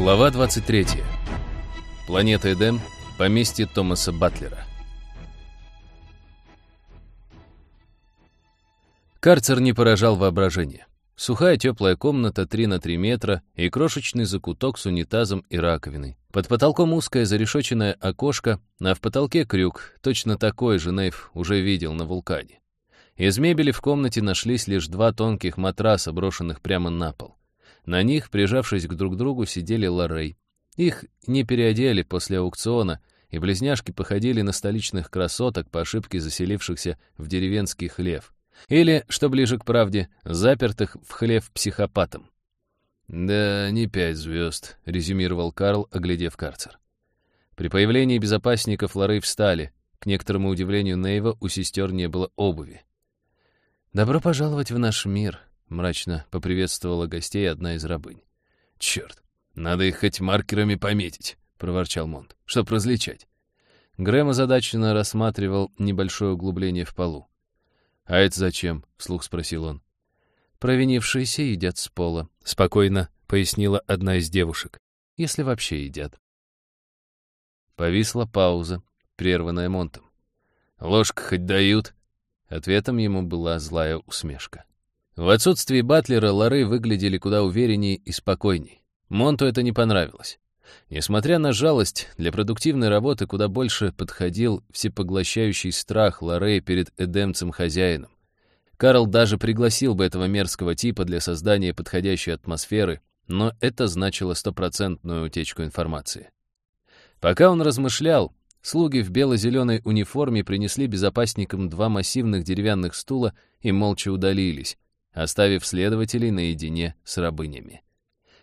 Глава 23. Планета Эдем. Поместье Томаса Батлера. Карцер не поражал воображение. Сухая теплая комната 3 на 3 метра и крошечный закуток с унитазом и раковиной. Под потолком узкое зарешоченное окошко, а в потолке крюк, точно такой же Нейв уже видел на вулкане. Из мебели в комнате нашлись лишь два тонких матраса, брошенных прямо на пол. На них, прижавшись к друг другу, сидели Лоррей. Их не переодели после аукциона, и близняшки походили на столичных красоток по ошибке заселившихся в деревенский хлев. Или, что ближе к правде, запертых в хлев психопатом. «Да, не пять звезд», — резюмировал Карл, оглядев карцер. При появлении безопасников Лоррей встали. К некоторому удивлению Нейва у сестер не было обуви. «Добро пожаловать в наш мир», — мрачно поприветствовала гостей одна из рабынь. «Черт, надо их хоть маркерами пометить», — проворчал Монт, — «чтоб различать». Грэм озадаченно рассматривал небольшое углубление в полу. «А это зачем?» — вслух спросил он. «Провинившиеся едят с пола», — спокойно пояснила одна из девушек. «Если вообще едят». Повисла пауза, прерванная Монтом. «Ложка хоть дают?» Ответом ему была злая усмешка. В отсутствии Батлера Лоры выглядели куда увереннее и спокойней. Монту это не понравилось. Несмотря на жалость, для продуктивной работы куда больше подходил всепоглощающий страх Лорей перед эдемцем-хозяином. Карл даже пригласил бы этого мерзкого типа для создания подходящей атмосферы, но это значило стопроцентную утечку информации. Пока он размышлял, Слуги в бело-зеленой униформе принесли безопасникам два массивных деревянных стула и молча удалились, оставив следователей наедине с рабынями.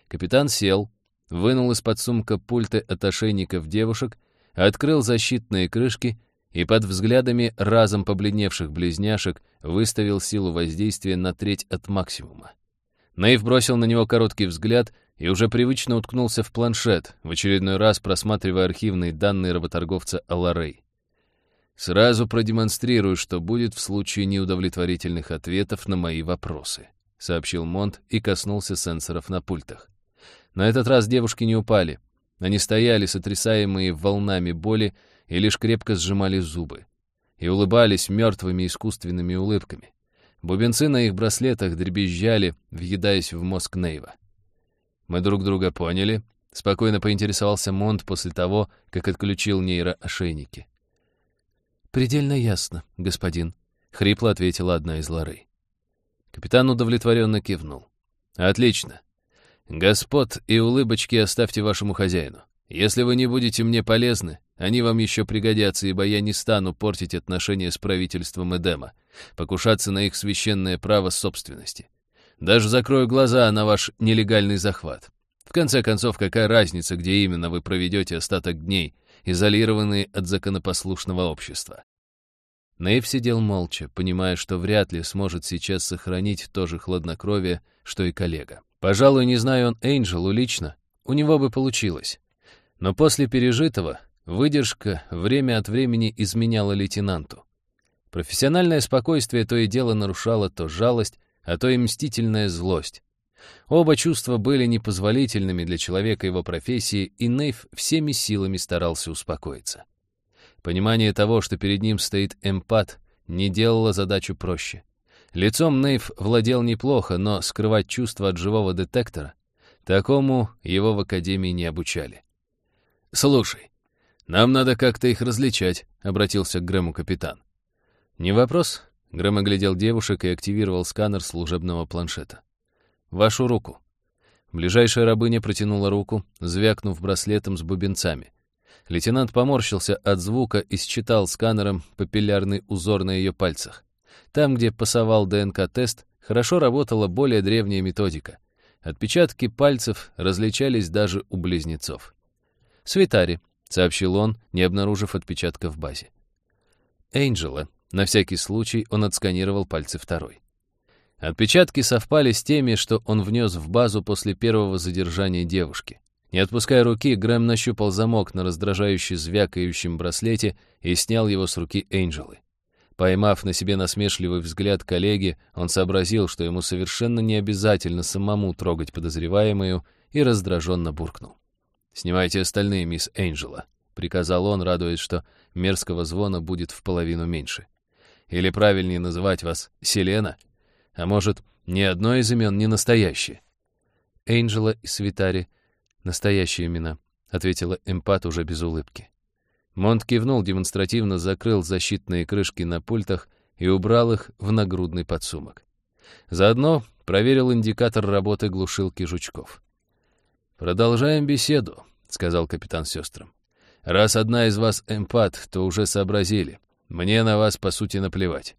Капитан сел, вынул из-под сумка пульты от ошейников девушек, открыл защитные крышки и под взглядами разом побледневших близняшек выставил силу воздействия на треть от максимума. Наив бросил на него короткий взгляд — и уже привычно уткнулся в планшет, в очередной раз просматривая архивные данные работорговца Аларей. «Сразу продемонстрирую, что будет в случае неудовлетворительных ответов на мои вопросы», — сообщил Монт и коснулся сенсоров на пультах. На этот раз девушки не упали. Они стояли, сотрясаемые волнами боли, и лишь крепко сжимали зубы. И улыбались мертвыми искусственными улыбками. Бубенцы на их браслетах дребезжали, въедаясь в мозг Нейва. «Мы друг друга поняли?» — спокойно поинтересовался Монт после того, как отключил нейроошейники. «Предельно ясно, господин», — хрипло ответила одна из ларей. Капитан удовлетворенно кивнул. «Отлично. Господ и улыбочки оставьте вашему хозяину. Если вы не будете мне полезны, они вам еще пригодятся, ибо я не стану портить отношения с правительством Эдема, покушаться на их священное право собственности. Даже закрою глаза на ваш нелегальный захват. В конце концов, какая разница, где именно вы проведете остаток дней, изолированные от законопослушного общества? Нейв сидел молча, понимая, что вряд ли сможет сейчас сохранить то же хладнокровие, что и коллега. Пожалуй, не знаю он Эйнджелу лично, у него бы получилось. Но после пережитого выдержка время от времени изменяла лейтенанту. Профессиональное спокойствие то и дело нарушало то жалость, а то и мстительная злость. Оба чувства были непозволительными для человека его профессии, и Нейв всеми силами старался успокоиться. Понимание того, что перед ним стоит эмпат, не делало задачу проще. Лицом Нейв владел неплохо, но скрывать чувства от живого детектора такому его в академии не обучали. «Слушай, нам надо как-то их различать», — обратился к Грэму капитан. «Не вопрос», Грэм оглядел девушек и активировал сканер служебного планшета. «Вашу руку». Ближайшая рабыня протянула руку, звякнув браслетом с бубенцами. Лейтенант поморщился от звука и считал сканером папиллярный узор на ее пальцах. Там, где пасовал ДНК-тест, хорошо работала более древняя методика. Отпечатки пальцев различались даже у близнецов. «Светари», — сообщил он, не обнаружив отпечатка в базе. «Эйнджела», на всякий случай он отсканировал пальцы второй. Отпечатки совпали с теми, что он внес в базу после первого задержания девушки. Не отпуская руки, Грэм нащупал замок на раздражающе звякающем браслете и снял его с руки Энджелы. Поймав на себе насмешливый взгляд коллеги, он сообразил, что ему совершенно не обязательно самому трогать подозреваемую, и раздраженно буркнул. «Снимайте остальные, мисс Энджела», — приказал он, радуясь, что мерзкого звона будет в половину меньше. «Или правильнее называть вас Селена? А может, ни одно из имен не настоящее?» Энджела и Свитари — настоящие имена, — ответила эмпат уже без улыбки. Монт кивнул, демонстративно закрыл защитные крышки на пультах и убрал их в нагрудный подсумок. Заодно проверил индикатор работы глушилки жучков. «Продолжаем беседу», — сказал капитан сестрам. «Раз одна из вас эмпат, то уже сообразили. Мне на вас, по сути, наплевать.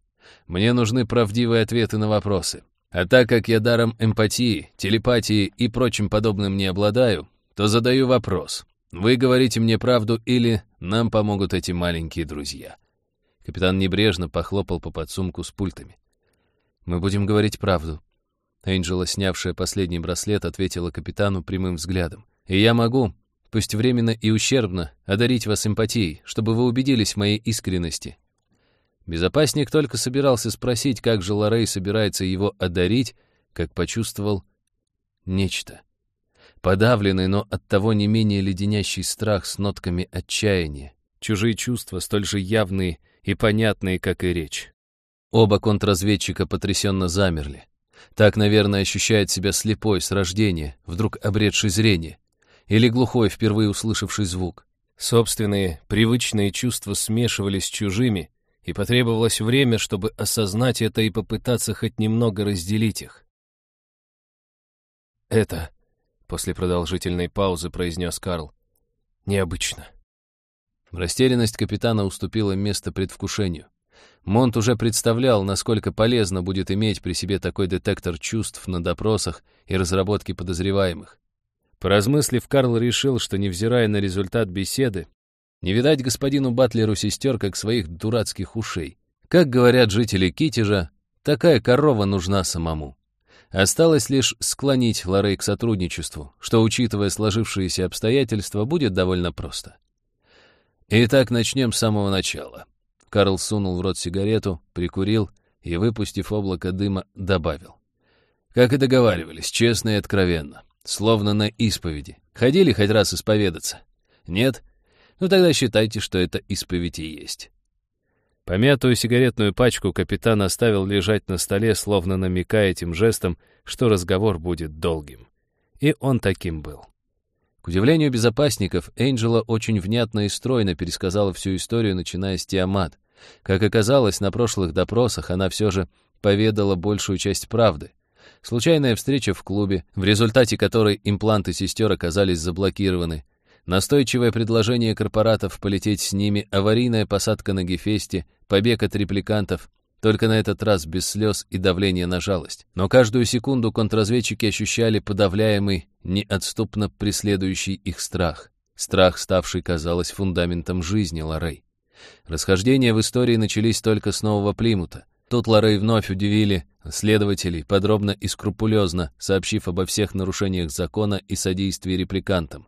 Мне нужны правдивые ответы на вопросы. А так как я даром эмпатии, телепатии и прочим подобным не обладаю, то задаю вопрос. Вы говорите мне правду или нам помогут эти маленькие друзья?» Капитан небрежно похлопал по подсумку с пультами. «Мы будем говорить правду». Энджела, снявшая последний браслет, ответила капитану прямым взглядом. «И я могу, пусть временно и ущербно, одарить вас симпатией, чтобы вы убедились в моей искренности». Безопасник только собирался спросить, как же Лорей собирается его одарить, как почувствовал нечто. Подавленный, но оттого не менее леденящий страх с нотками отчаяния. Чужие чувства, столь же явные и понятные, как и речь. Оба контрразведчика потрясенно замерли. Так, наверное, ощущает себя слепой с рождения, вдруг обретший зрение. Или глухой, впервые услышавший звук. Собственные, привычные чувства смешивались с чужими, и потребовалось время, чтобы осознать это и попытаться хоть немного разделить их. «Это После продолжительной паузы произнес Карл. «Необычно». Растерянность капитана уступила место предвкушению. Монт уже представлял, насколько полезно будет иметь при себе такой детектор чувств на допросах и разработке подозреваемых. Поразмыслив, Карл решил, что, невзирая на результат беседы, не видать господину Батлеру сестер, как своих дурацких ушей. Как говорят жители Китежа, такая корова нужна самому. Осталось лишь склонить Лорей к сотрудничеству, что, учитывая сложившиеся обстоятельства, будет довольно просто. Итак, начнем с самого начала. Карл сунул в рот сигарету, прикурил и, выпустив облако дыма, добавил. Как и договаривались, честно и откровенно, словно на исповеди. Ходили хоть раз исповедаться? Нет? Ну тогда считайте, что это исповедь и есть. Помятую сигаретную пачку капитан оставил лежать на столе, словно намекая этим жестом, что разговор будет долгим. И он таким был. К удивлению безопасников, Энджела очень внятно и стройно пересказала всю историю, начиная с Тиамат. Как оказалось, на прошлых допросах она все же поведала большую часть правды. Случайная встреча в клубе, в результате которой импланты сестер оказались заблокированы, Настойчивое предложение корпоратов полететь с ними, аварийная посадка на Гефесте, побег от репликантов, только на этот раз без слез и давления на жалость. Но каждую секунду контрразведчики ощущали подавляемый, неотступно преследующий их страх. Страх, ставший, казалось, фундаментом жизни Лорей. Расхождения в истории начались только с нового Плимута. Тут Лорей вновь удивили следователей, подробно и скрупулезно сообщив обо всех нарушениях закона и содействии репликантам.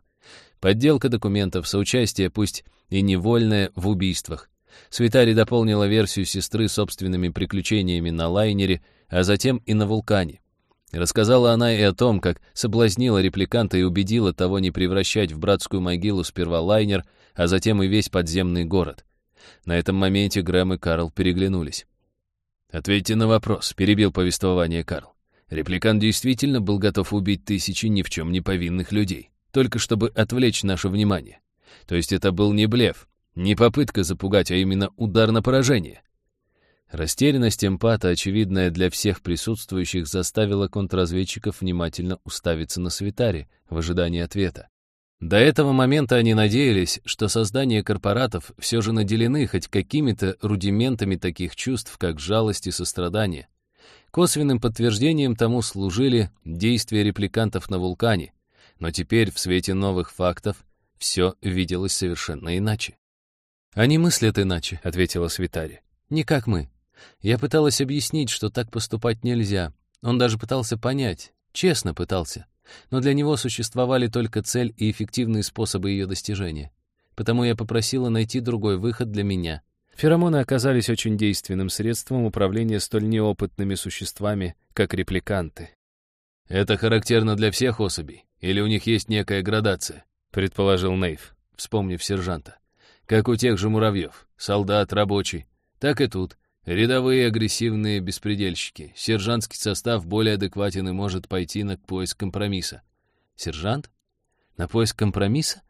Подделка документов, соучастие, пусть и невольное, в убийствах. Свитари дополнила версию сестры собственными приключениями на лайнере, а затем и на вулкане. Рассказала она и о том, как соблазнила репликанта и убедила того не превращать в братскую могилу сперва лайнер, а затем и весь подземный город. На этом моменте Грэм и Карл переглянулись. «Ответьте на вопрос», — перебил повествование Карл. Репликант действительно был готов убить тысячи ни в чем не повинных людей только чтобы отвлечь наше внимание. То есть это был не блеф, не попытка запугать, а именно удар на поражение. Растерянность эмпата, очевидная для всех присутствующих, заставила контрразведчиков внимательно уставиться на Светаре в ожидании ответа. До этого момента они надеялись, что создание корпоратов все же наделены хоть какими-то рудиментами таких чувств, как жалость и сострадание. Косвенным подтверждением тому служили действия репликантов на вулкане, но теперь, в свете новых фактов, все виделось совершенно иначе. «Они мыслят иначе», — ответила Свитари. «Не как мы. Я пыталась объяснить, что так поступать нельзя. Он даже пытался понять, честно пытался. Но для него существовали только цель и эффективные способы ее достижения. Потому я попросила найти другой выход для меня. Феромоны оказались очень действенным средством управления столь неопытными существами, как репликанты. «Это характерно для всех особей? Или у них есть некая градация?» предположил Нейв, вспомнив сержанта. «Как у тех же муравьев. Солдат, рабочий. Так и тут. Рядовые агрессивные беспредельщики. Сержантский состав более адекватен и может пойти на поиск компромисса. Сержант? На поиск компромисса?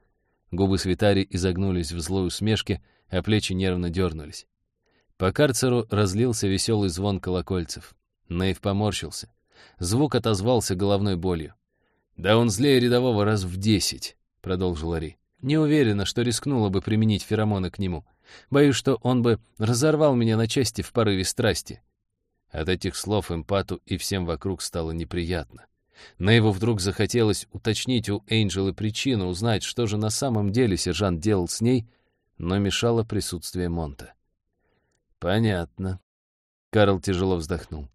Губы Свитари изогнулись в злой усмешке, а плечи нервно дернулись. По карцеру разлился веселый звон колокольцев. Нейв поморщился. Звук отозвался головной болью. «Да он злее рядового раз в десять», — продолжил Лари. «Не уверена, что рискнула бы применить феромоны к нему. Боюсь, что он бы разорвал меня на части в порыве страсти». От этих слов эмпату и всем вокруг стало неприятно. Нейву вдруг захотелось уточнить у Эйнджелы причину, узнать, что же на самом деле сержант делал с ней, но мешало присутствие Монта. «Понятно». Карл тяжело вздохнул.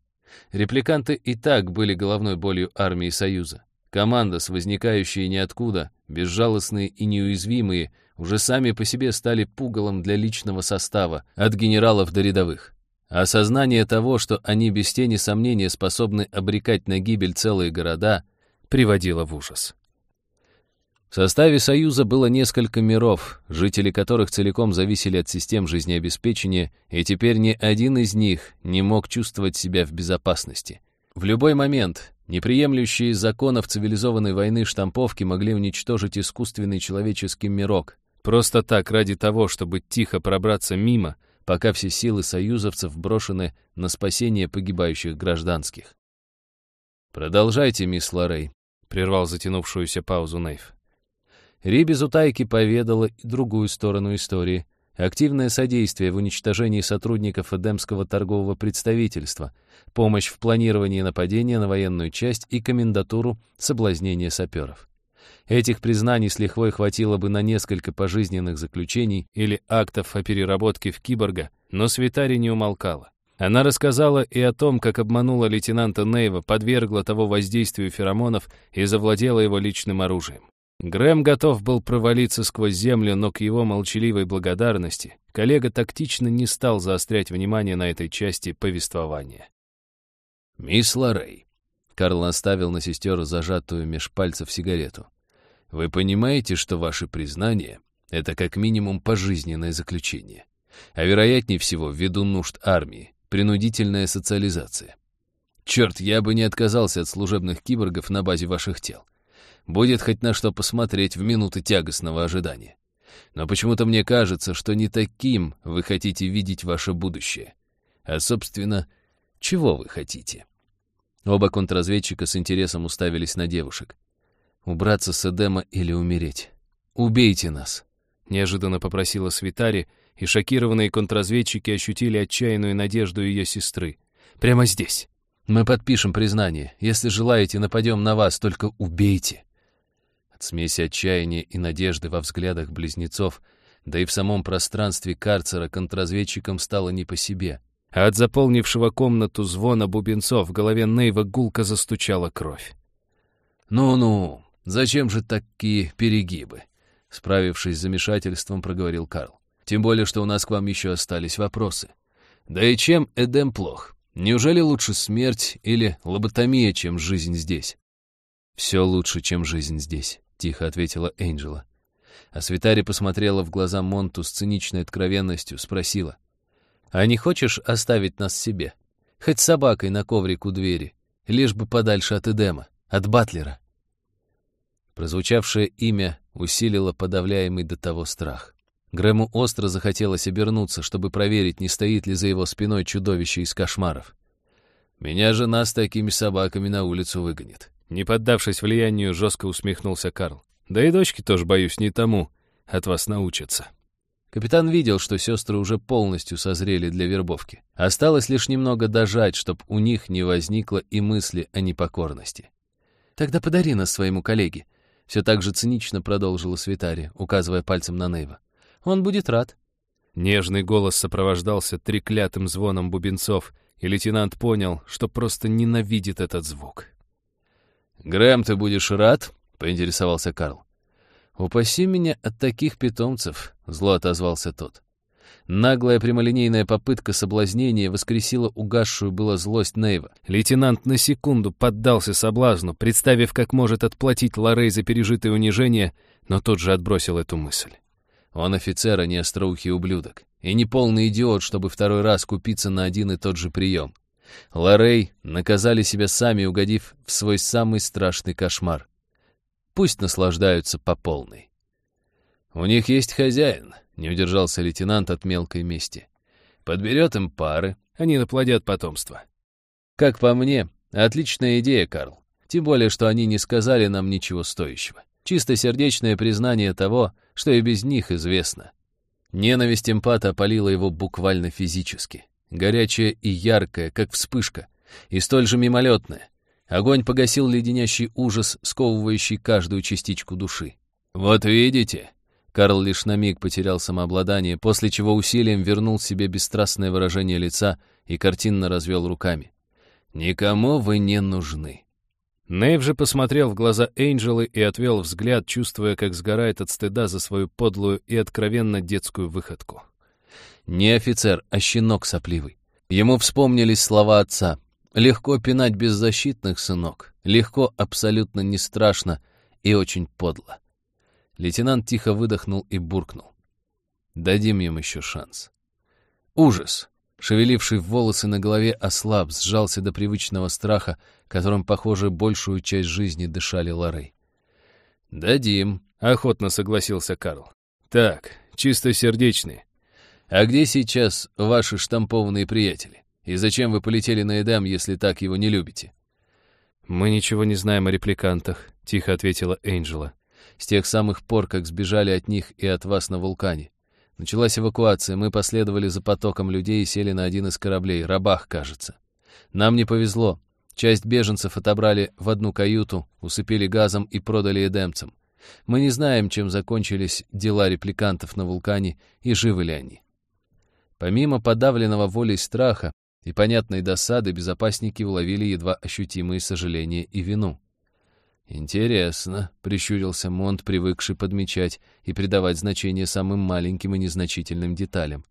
Репликанты и так были головной болью армии Союза. Команда, с возникающей ниоткуда, безжалостные и неуязвимые, уже сами по себе стали пугалом для личного состава, от генералов до рядовых. Осознание того, что они без тени сомнения способны обрекать на гибель целые города, приводило в ужас. В составе Союза было несколько миров, жители которых целиком зависели от систем жизнеобеспечения, и теперь ни один из них не мог чувствовать себя в безопасности. В любой момент неприемлющие законов цивилизованной войны штамповки могли уничтожить искусственный человеческий мирок, просто так, ради того, чтобы тихо пробраться мимо, пока все силы союзовцев брошены на спасение погибающих гражданских. «Продолжайте, мисс Лоррей», — прервал затянувшуюся паузу Нейв. Ри без утайки поведала и другую сторону истории. Активное содействие в уничтожении сотрудников Эдемского торгового представительства, помощь в планировании нападения на военную часть и комендатуру соблазнения саперов. Этих признаний с лихвой хватило бы на несколько пожизненных заключений или актов о переработке в киборга, но Свитари не умолкала. Она рассказала и о том, как обманула лейтенанта Нейва, подвергла того воздействию феромонов и завладела его личным оружием. Грэм готов был провалиться сквозь землю, но к его молчаливой благодарности коллега тактично не стал заострять внимание на этой части повествования. «Мисс Лоррей», — Карл оставил на сестеру зажатую меж пальцев сигарету, «вы понимаете, что ваше признание — это как минимум пожизненное заключение, а вероятнее всего, ввиду нужд армии, принудительная социализация. Черт, я бы не отказался от служебных киборгов на базе ваших тел. Будет хоть на что посмотреть в минуты тягостного ожидания. Но почему-то мне кажется, что не таким вы хотите видеть ваше будущее. А, собственно, чего вы хотите? Оба контрразведчика с интересом уставились на девушек. Убраться с Эдема или умереть? Убейте нас! Неожиданно попросила Свитари, и шокированные контрразведчики ощутили отчаянную надежду ее сестры. Прямо здесь. Мы подпишем признание. Если желаете, нападем на вас, только убейте. От смеси отчаяния и надежды во взглядах близнецов, да и в самом пространстве карцера контрразведчикам стало не по себе. А от заполнившего комнату звона бубенцов в голове Нейва гулко застучала кровь. «Ну-ну, зачем же такие перегибы?» Справившись с замешательством, проговорил Карл. «Тем более, что у нас к вам еще остались вопросы. Да и чем Эдем плох? Неужели лучше смерть или лоботомия, чем жизнь здесь?» «Все лучше, чем жизнь здесь», — тихо ответила Энджела. А Свитари посмотрела в глаза Монту с циничной откровенностью, спросила. «А не хочешь оставить нас себе? Хоть собакой на коврик у двери, лишь бы подальше от Эдема, от Батлера». Прозвучавшее имя усилило подавляемый до того страх. Грэму остро захотелось обернуться, чтобы проверить, не стоит ли за его спиной чудовище из кошмаров. «Меня жена с такими собаками на улицу выгонит», не поддавшись влиянию, жестко усмехнулся Карл. «Да и дочки тоже, боюсь, не тому. От вас научатся». Капитан видел, что сестры уже полностью созрели для вербовки. Осталось лишь немного дожать, чтобы у них не возникло и мысли о непокорности. «Тогда подари нас своему коллеге», — все так же цинично продолжила Свитари, указывая пальцем на Нейва. «Он будет рад». Нежный голос сопровождался треклятым звоном бубенцов, и лейтенант понял, что просто ненавидит этот звук. «Грэм, ты будешь рад?» — поинтересовался Карл. «Упаси меня от таких питомцев», — зло отозвался тот. Наглая прямолинейная попытка соблазнения воскресила угасшую была злость Нейва. Лейтенант на секунду поддался соблазну, представив, как может отплатить Лорей за пережитое унижение, но тут же отбросил эту мысль. Он офицер, а не остроухий ублюдок. И не полный идиот, чтобы второй раз купиться на один и тот же прием. Лорей наказали себя сами, угодив в свой самый страшный кошмар. Пусть наслаждаются по полной. «У них есть хозяин», — не удержался лейтенант от мелкой мести. «Подберет им пары, они наплодят потомство». «Как по мне, отличная идея, Карл. Тем более, что они не сказали нам ничего стоящего. Чисто сердечное признание того, что и без них известно. Ненависть эмпата опалила его буквально физически. Горячая и яркая, как вспышка, и столь же мимолетная. Огонь погасил леденящий ужас, сковывающий каждую частичку души. «Вот видите?» Карл лишь на миг потерял самообладание, после чего усилием вернул себе бесстрастное выражение лица и картинно развел руками. «Никому вы не нужны». Нейв же посмотрел в глаза Энджелы и отвел взгляд, чувствуя, как сгорает от стыда за свою подлую и откровенно детскую выходку. Не офицер, а щенок сопливый. Ему вспомнились слова отца. «Легко пинать беззащитных, сынок. Легко, абсолютно не страшно и очень подло». Лейтенант тихо выдохнул и буркнул. «Дадим им еще шанс». Ужас, шевеливший волосы на голове, ослаб, сжался до привычного страха, которым, похоже, большую часть жизни дышали Лорей. «Дадим», — охотно согласился Карл. «Так, чистосердечные. А где сейчас ваши штампованные приятели? И зачем вы полетели на Эдам, если так его не любите?» «Мы ничего не знаем о репликантах», — тихо ответила Энджела. «С тех самых пор, как сбежали от них и от вас на вулкане. Началась эвакуация, мы последовали за потоком людей и сели на один из кораблей, рабах, кажется. Нам не повезло. Часть беженцев отобрали в одну каюту, усыпили газом и продали эдемцам. Мы не знаем, чем закончились дела репликантов на вулкане и живы ли они. Помимо подавленного волей страха и понятной досады, безопасники уловили едва ощутимые сожаления и вину. «Интересно», — прищурился Монт, привыкший подмечать и придавать значение самым маленьким и незначительным деталям.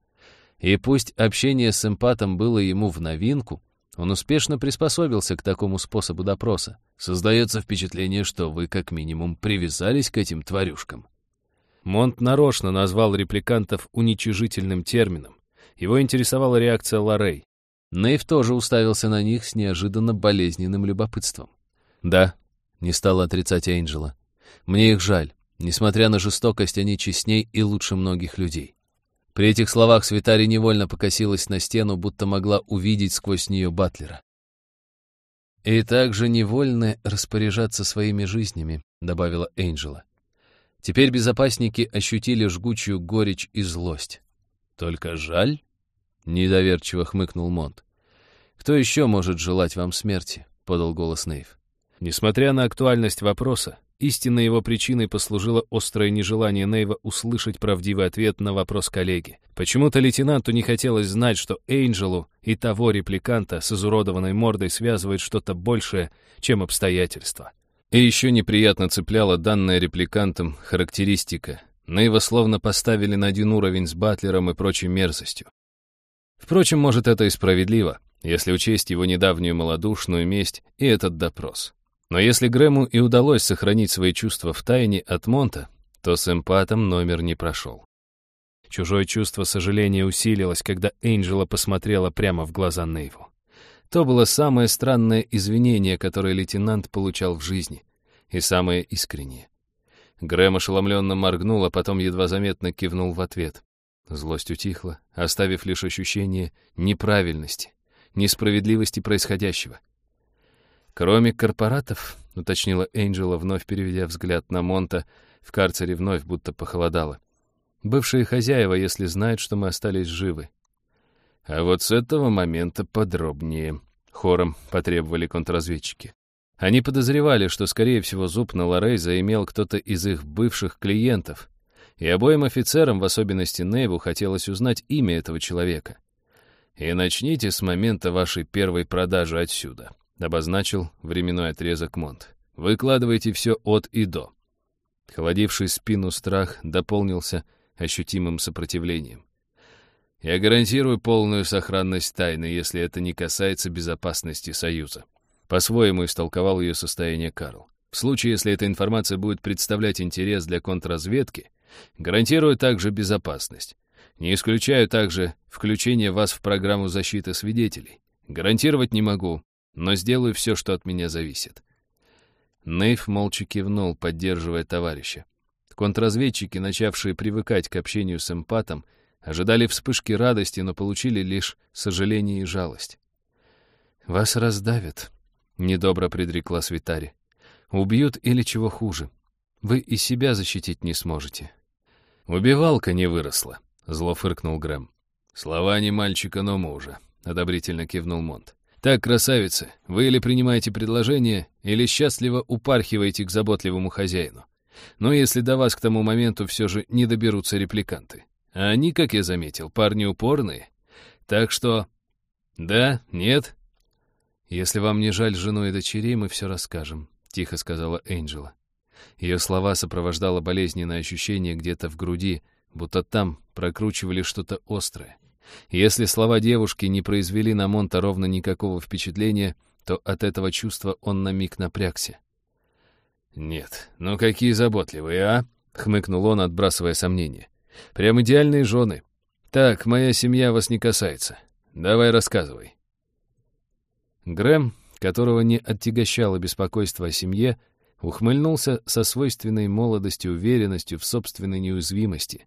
И пусть общение с эмпатом было ему в новинку, он успешно приспособился к такому способу допроса. Создается впечатление, что вы как минимум привязались к этим тварюшкам. Монт нарочно назвал репликантов уничижительным термином. Его интересовала реакция Лорей. Нейв тоже уставился на них с неожиданно болезненным любопытством. «Да, не стала отрицать Энджела. «Мне их жаль. Несмотря на жестокость, они честней и лучше многих людей». При этих словах Свитари невольно покосилась на стену, будто могла увидеть сквозь нее Батлера. «И также невольны распоряжаться своими жизнями», — добавила Энджела. Теперь безопасники ощутили жгучую горечь и злость. «Только жаль?» — недоверчиво хмыкнул Монт. «Кто еще может желать вам смерти?» — подал голос Нейв. Несмотря на актуальность вопроса, истинной его причиной послужило острое нежелание Нейва услышать правдивый ответ на вопрос коллеги. Почему-то лейтенанту не хотелось знать, что Эйнджелу и того репликанта с изуродованной мордой связывает что-то большее, чем обстоятельства. И еще неприятно цепляла данная репликантом характеристика. Нейва словно поставили на один уровень с Батлером и прочей мерзостью. Впрочем, может, это и справедливо, если учесть его недавнюю малодушную месть и этот допрос. Но если Грэму и удалось сохранить свои чувства в тайне от Монта, то с эмпатом номер не прошел. Чужое чувство сожаления усилилось, когда Энджела посмотрела прямо в глаза Нейву. То было самое странное извинение, которое лейтенант получал в жизни, и самое искреннее. Грэм ошеломленно моргнул, а потом едва заметно кивнул в ответ. Злость утихла, оставив лишь ощущение неправильности, несправедливости происходящего. «Кроме корпоратов», — уточнила Энджела, вновь переведя взгляд на Монта, в карцере вновь будто похолодало. «Бывшие хозяева, если знают, что мы остались живы». «А вот с этого момента подробнее», — хором потребовали контрразведчики. Они подозревали, что, скорее всего, зуб на Лорей заимел кто-то из их бывших клиентов, и обоим офицерам, в особенности Нейву, хотелось узнать имя этого человека. «И начните с момента вашей первой продажи отсюда», — обозначил временной отрезок Монт. «Выкладывайте все от и до». Холодивший спину страх дополнился ощутимым сопротивлением. Я гарантирую полную сохранность тайны, если это не касается безопасности Союза. По-своему истолковал ее состояние Карл. В случае, если эта информация будет представлять интерес для контрразведки, гарантирую также безопасность. Не исключаю также включение вас в программу защиты свидетелей. Гарантировать не могу, но сделаю все, что от меня зависит. Нейв молча кивнул, поддерживая товарища. Контрразведчики, начавшие привыкать к общению с эмпатом, ожидали вспышки радости, но получили лишь сожаление и жалость. «Вас раздавят», — недобро предрекла Свитари. «Убьют или чего хуже. Вы и себя защитить не сможете». «Убивалка не выросла», — зло фыркнул Грэм. «Слова не мальчика, но мужа», — одобрительно кивнул Монт. «Так, красавица, вы или принимаете предложение, или счастливо упархиваете к заботливому хозяину. Но если до вас к тому моменту все же не доберутся репликанты. А они, как я заметил, парни упорные. Так что... Да? Нет?» «Если вам не жаль жену и дочерей, мы все расскажем», — тихо сказала Энджела. Ее слова сопровождало болезненное ощущение где-то в груди, будто там прокручивали что-то острое. Если слова девушки не произвели на Монта ровно никакого впечатления, то от этого чувства он на миг напрягся. «Нет, ну какие заботливые, а?» — хмыкнул он, отбрасывая сомнения. «Прям идеальные жены. Так, моя семья вас не касается. Давай рассказывай». Грэм, которого не оттягощало беспокойство о семье, ухмыльнулся со свойственной молодостью уверенностью в собственной неуязвимости.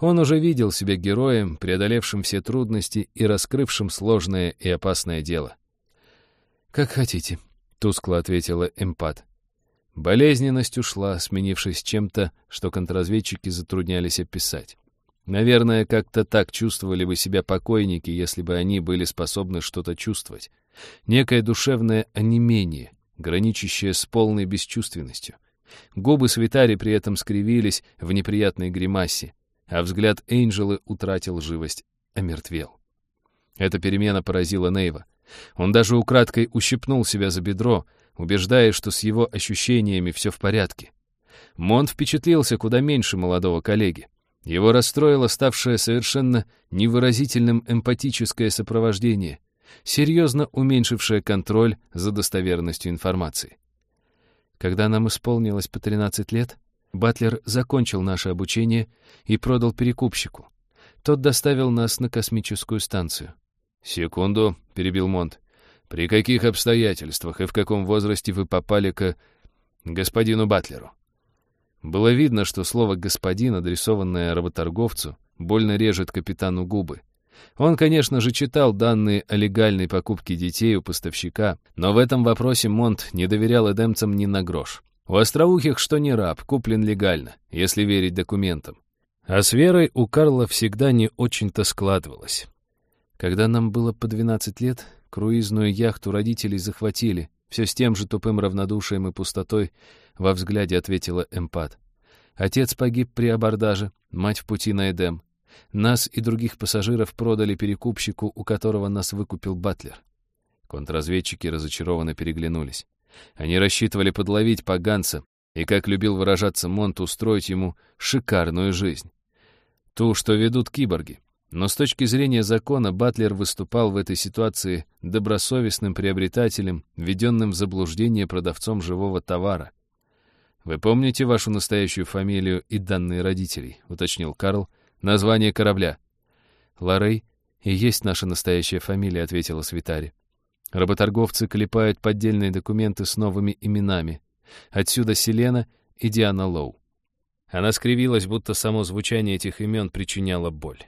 Он уже видел себя героем, преодолевшим все трудности и раскрывшим сложное и опасное дело. «Как хотите», — тускло ответила эмпат. Болезненность ушла, сменившись чем-то, что контрразведчики затруднялись описать. Наверное, как-то так чувствовали бы себя покойники, если бы они были способны что-то чувствовать. Некое душевное онемение, граничащее с полной бесчувственностью. Губы Свитари при этом скривились в неприятной гримасе, а взгляд Энджелы утратил живость, омертвел. Эта перемена поразила Нейва. Он даже украдкой ущипнул себя за бедро, убеждая, что с его ощущениями все в порядке. Монт впечатлился куда меньше молодого коллеги. Его расстроило ставшее совершенно невыразительным эмпатическое сопровождение, серьезно уменьшившее контроль за достоверностью информации. Когда нам исполнилось по 13 лет, Батлер закончил наше обучение и продал перекупщику. Тот доставил нас на космическую станцию. «Секунду», — перебил Монт. «При каких обстоятельствах и в каком возрасте вы попали к господину Батлеру?» Было видно, что слово «господин», адресованное работорговцу, больно режет капитану губы. Он, конечно же, читал данные о легальной покупке детей у поставщика, но в этом вопросе Монт не доверял эдемцам ни на грош. У остроухих что не раб, куплен легально, если верить документам. А с верой у Карла всегда не очень-то складывалось. Когда нам было по 12 лет, круизную яхту родителей захватили, все с тем же тупым равнодушием и пустотой во взгляде ответила эмпат. Отец погиб при абордаже, мать в пути на Эдем. Нас и других пассажиров продали перекупщику, у которого нас выкупил Батлер. Контрразведчики разочарованно переглянулись. Они рассчитывали подловить поганца и, как любил выражаться Монт, устроить ему шикарную жизнь. Ту, что ведут киборги. Но с точки зрения закона Батлер выступал в этой ситуации добросовестным приобретателем, введенным в заблуждение продавцом живого товара. «Вы помните вашу настоящую фамилию и данные родителей?» — уточнил Карл. «Название корабля». «Лорей и есть наша настоящая фамилия», — ответила Свитари. Работорговцы клепают поддельные документы с новыми именами. Отсюда Селена и Диана Лоу. Она скривилась, будто само звучание этих имен причиняло боль.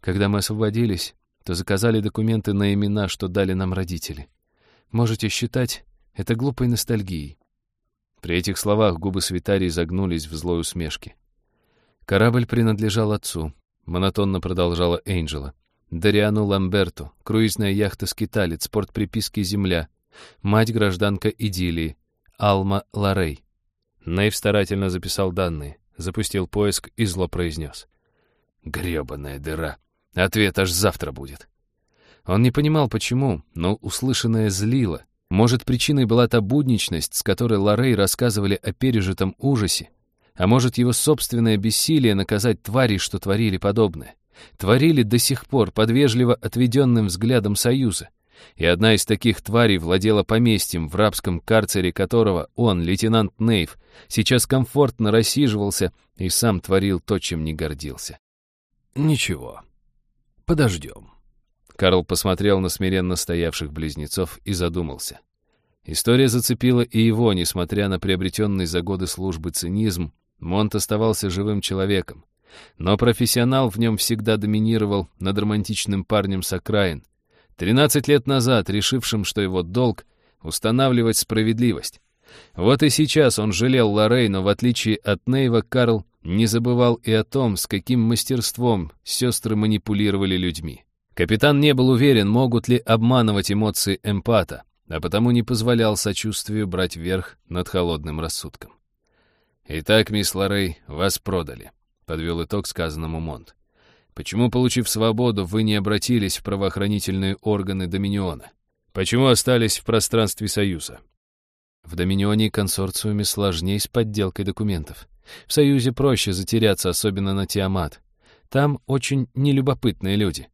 Когда мы освободились, то заказали документы на имена, что дали нам родители. Можете считать это глупой ностальгией. При этих словах губы Свитарии загнулись в злой усмешке. Корабль принадлежал отцу, монотонно продолжала Энджела. Дариану Ламберту, круизная яхта «Скиталец», порт приписки «Земля», мать-гражданка Идилии, Алма Ларей. Нейв старательно записал данные, запустил поиск и зло произнес. «Гребаная дыра! Ответ аж завтра будет!» Он не понимал, почему, но услышанное злило. Может, причиной была та будничность, с которой Лорей рассказывали о пережитом ужасе, а может, его собственное бессилие наказать тварей, что творили подобное. творили до сих пор под вежливо отведенным взглядом Союза. И одна из таких тварей владела поместьем, в рабском карцере которого он, лейтенант Нейв, сейчас комфортно рассиживался и сам творил то, чем не гордился. «Ничего, подождем». Карл посмотрел на смиренно стоявших близнецов и задумался. История зацепила и его, несмотря на приобретенный за годы службы цинизм, Монт оставался живым человеком. Но профессионал в нем всегда доминировал над романтичным парнем с окраин. Тринадцать лет назад, решившим, что его долг — устанавливать справедливость. Вот и сейчас он жалел Лоррей, но в отличие от Нейва, Карл не забывал и о том, с каким мастерством сестры манипулировали людьми. Капитан не был уверен, могут ли обманывать эмоции эмпата, а потому не позволял сочувствию брать верх над холодным рассудком. «Итак, мисс Лоррей, вас продали», — подвел итог сказанному Монт. «Почему, получив свободу, вы не обратились в правоохранительные органы Доминиона? Почему остались в пространстве Союза?» В Доминионе и консорциуме сложнее с подделкой документов. В Союзе проще затеряться, особенно на Тиамат. Там очень нелюбопытные люди.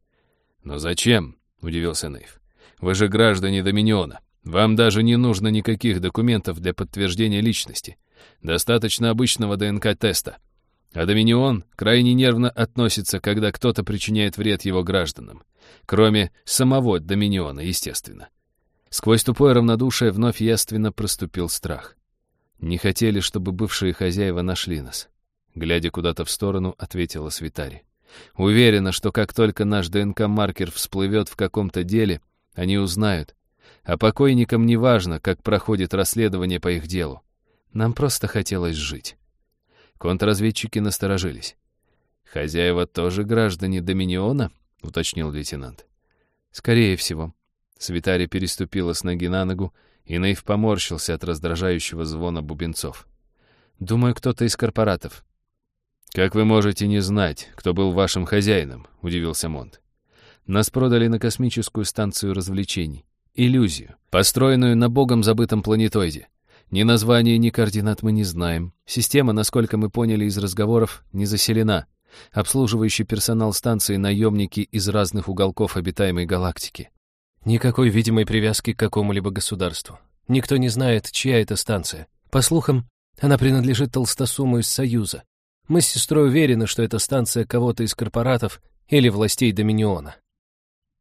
«Но зачем?» — удивился Нейв. «Вы же граждане Доминиона. Вам даже не нужно никаких документов для подтверждения личности. Достаточно обычного ДНК-теста. А Доминион крайне нервно относится, когда кто-то причиняет вред его гражданам. Кроме самого Доминиона, естественно. Сквозь тупое равнодушие вновь яственно проступил страх. Не хотели, чтобы бывшие хозяева нашли нас. Глядя куда-то в сторону, ответила Свитари. Уверена, что как только наш ДНК-маркер всплывет в каком-то деле, они узнают. А покойникам не важно, как проходит расследование по их делу. Нам просто хотелось жить. Контрразведчики насторожились. «Хозяева тоже граждане Доминиона?» — уточнил лейтенант. «Скорее всего». Свитари переступила с ноги на ногу, и Нейв поморщился от раздражающего звона бубенцов. «Думаю, кто-то из корпоратов». «Как вы можете не знать, кто был вашим хозяином?» — удивился Монт. «Нас продали на космическую станцию развлечений. Иллюзию, построенную на богом забытом планетоиде. Ни названия, ни координат мы не знаем. Система, насколько мы поняли из разговоров, не заселена. Обслуживающий персонал станции — наемники из разных уголков обитаемой галактики. Никакой видимой привязки к какому-либо государству. Никто не знает, чья это станция. По слухам, она принадлежит Толстосуму из Союза. Мы с сестрой уверены, что это станция кого-то из корпоратов или властей Доминиона.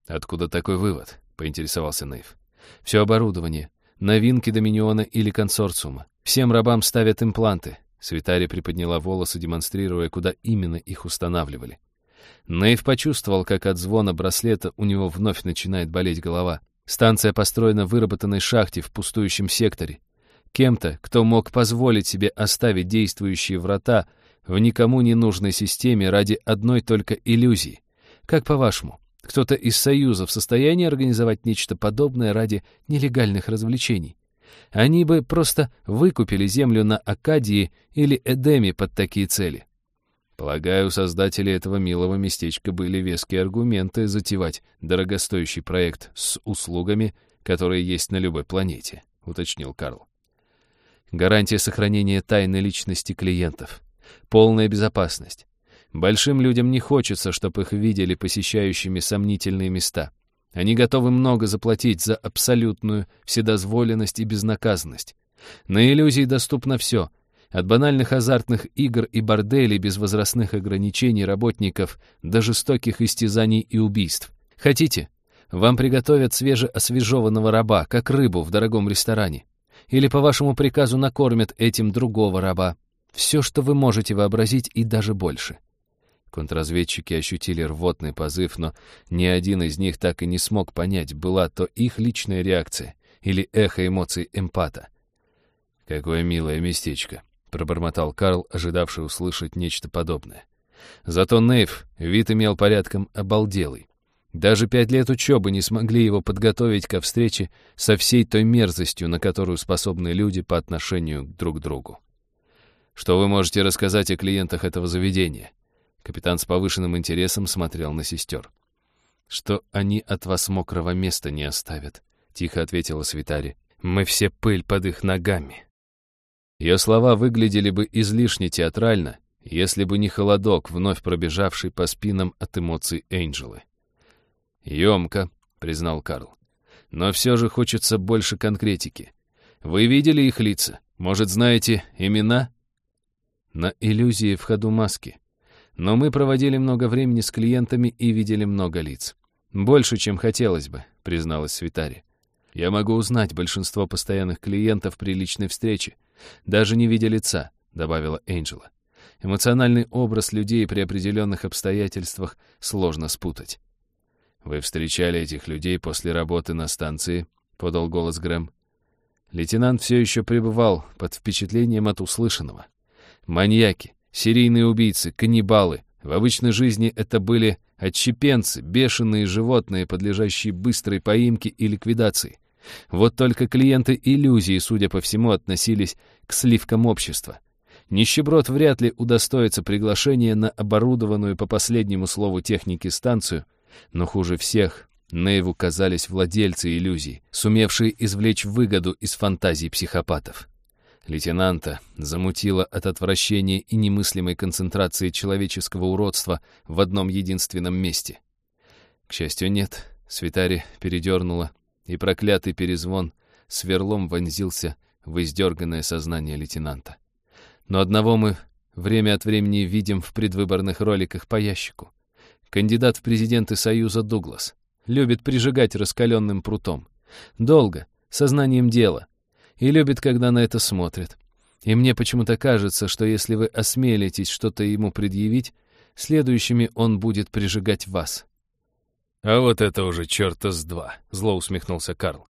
«Откуда такой вывод?» — поинтересовался Нейв. «Все оборудование, Новинки Доминиона или консорциума. Всем рабам ставят импланты. Свитари приподняла волосы, демонстрируя, куда именно их устанавливали. Нейв почувствовал, как от звона браслета у него вновь начинает болеть голова. Станция построена в выработанной шахте в пустующем секторе. Кем-то, кто мог позволить себе оставить действующие врата в никому не нужной системе ради одной только иллюзии. Как по-вашему, кто-то из Союза в состоянии организовать нечто подобное ради нелегальных развлечений. Они бы просто выкупили землю на Акадии или Эдеме под такие цели. Полагаю, у создателей этого милого местечка были веские аргументы затевать дорогостоящий проект с услугами, которые есть на любой планете, уточнил Карл. Гарантия сохранения тайны личности клиентов. Полная безопасность. Большим людям не хочется, чтобы их видели посещающими сомнительные места. Они готовы много заплатить за абсолютную вседозволенность и безнаказанность. На иллюзии доступно все. От банальных азартных игр и борделей без возрастных ограничений работников до жестоких истязаний и убийств. Хотите? Вам приготовят свежеосвежеванного раба, как рыбу в дорогом ресторане. Или по вашему приказу накормят этим другого раба. Все, что вы можете вообразить, и даже больше. Контрразведчики ощутили рвотный позыв, но ни один из них так и не смог понять, была то их личная реакция или эхо эмоций эмпата. «Какое милое местечко», — пробормотал Карл, ожидавший услышать нечто подобное. Зато Нейв вид имел порядком обалделый. Даже пять лет учебы не смогли его подготовить ко встрече со всей той мерзостью, на которую способны люди по отношению друг к другу. Что вы можете рассказать о клиентах этого заведения? Капитан с повышенным интересом смотрел на сестер. «Что они от вас мокрого места не оставят», — тихо ответила Свитари. «Мы все пыль под их ногами». Ее слова выглядели бы излишне театрально, если бы не холодок, вновь пробежавший по спинам от эмоций Энджелы. «Емко», — признал Карл. «Но все же хочется больше конкретики. Вы видели их лица? Может, знаете имена?» На иллюзии в ходу маски. Но мы проводили много времени с клиентами и видели много лиц. Больше, чем хотелось бы, призналась Свитари. Я могу узнать большинство постоянных клиентов при личной встрече, даже не видя лица, добавила Энджела. Эмоциональный образ людей при определенных обстоятельствах сложно спутать. «Вы встречали этих людей после работы на станции?» — подал голос Грэм. Лейтенант все еще пребывал под впечатлением от услышанного. Маньяки, серийные убийцы, каннибалы. В обычной жизни это были отщепенцы, бешеные животные, подлежащие быстрой поимке и ликвидации. Вот только клиенты иллюзии, судя по всему, относились к сливкам общества. Нищеброд вряд ли удостоится приглашения на оборудованную по последнему слову техники станцию, но хуже всех Нейву казались владельцы иллюзий, сумевшие извлечь выгоду из фантазий психопатов. Лейтенанта замутило от отвращения и немыслимой концентрации человеческого уродства в одном единственном месте. К счастью, нет. Свитари передернула, и проклятый перезвон сверлом вонзился в издерганное сознание лейтенанта. Но одного мы время от времени видим в предвыборных роликах по ящику. Кандидат в президенты Союза Дуглас. Любит прижигать раскаленным прутом. Долго, сознанием дела. И любит, когда на это смотрят. И мне почему-то кажется, что если вы осмелитесь что-то ему предъявить, следующими он будет прижигать вас. «А вот это уже черта с два», — зло усмехнулся Карл.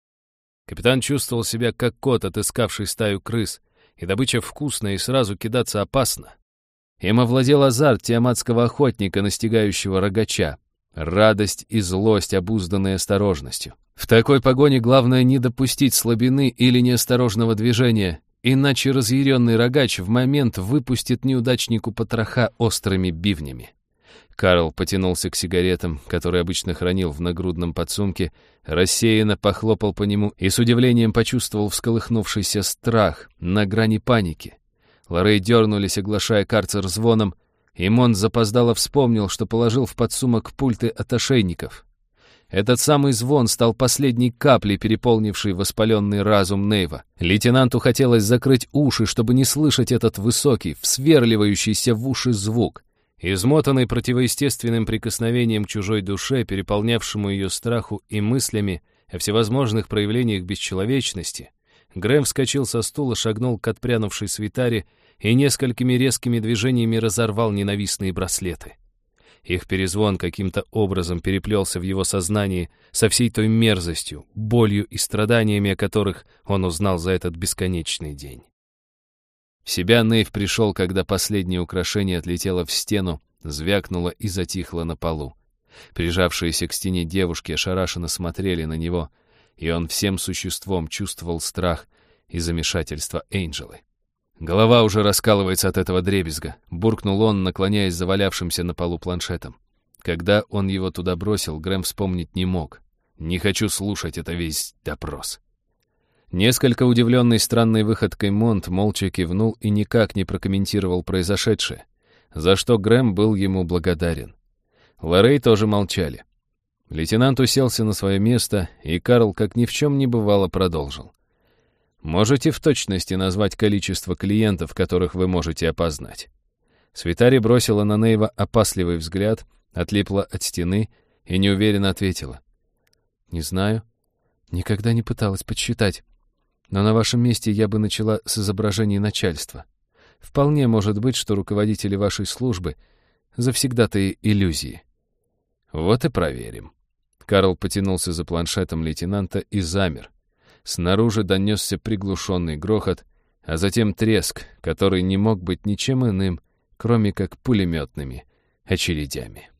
Капитан чувствовал себя как кот, отыскавший стаю крыс, и добыча вкусная, и сразу кидаться опасно. Им овладел азарт тиаматского охотника, настигающего рогача. Радость и злость, обузданные осторожностью. В такой погоне главное не допустить слабины или неосторожного движения, иначе разъяренный рогач в момент выпустит неудачнику потроха острыми бивнями. Карл потянулся к сигаретам, которые обычно хранил в нагрудном подсумке, рассеянно похлопал по нему и с удивлением почувствовал всколыхнувшийся страх на грани паники. Лорей дернулись, оглашая карцер звоном, и Монт запоздало вспомнил, что положил в подсумок пульты от ошейников. Этот самый звон стал последней каплей, переполнившей воспаленный разум Нейва. Лейтенанту хотелось закрыть уши, чтобы не слышать этот высокий, всверливающийся в уши звук. Измотанный противоестественным прикосновением к чужой душе, переполнявшему ее страху и мыслями о всевозможных проявлениях бесчеловечности, Грэм вскочил со стула, шагнул к отпрянувшей свитаре и несколькими резкими движениями разорвал ненавистные браслеты. Их перезвон каким-то образом переплелся в его сознании со всей той мерзостью, болью и страданиями, о которых он узнал за этот бесконечный день. В себя Нейв пришел, когда последнее украшение отлетело в стену, звякнуло и затихло на полу. Прижавшиеся к стене девушки ошарашенно смотрели на него, и он всем существом чувствовал страх и замешательство Энджелы. Голова уже раскалывается от этого дребезга, буркнул он, наклоняясь завалявшимся на полу планшетом. Когда он его туда бросил, Грэм вспомнить не мог. Не хочу слушать это весь допрос. Несколько удивленный странной выходкой Монт молча кивнул и никак не прокомментировал произошедшее, за что Грэм был ему благодарен. Лоррей тоже молчали. Лейтенант уселся на свое место, и Карл, как ни в чем не бывало, продолжил. «Можете в точности назвать количество клиентов, которых вы можете опознать?» Свитари бросила на Нейва опасливый взгляд, отлипла от стены и неуверенно ответила. «Не знаю. Никогда не пыталась подсчитать. Но на вашем месте я бы начала с изображений начальства. Вполне может быть, что руководители вашей службы завсегда-то иллюзии. Вот и проверим. Карл потянулся за планшетом лейтенанта и замер. Снаружи донесся приглушенный грохот, а затем треск, который не мог быть ничем иным, кроме как пулеметными очередями.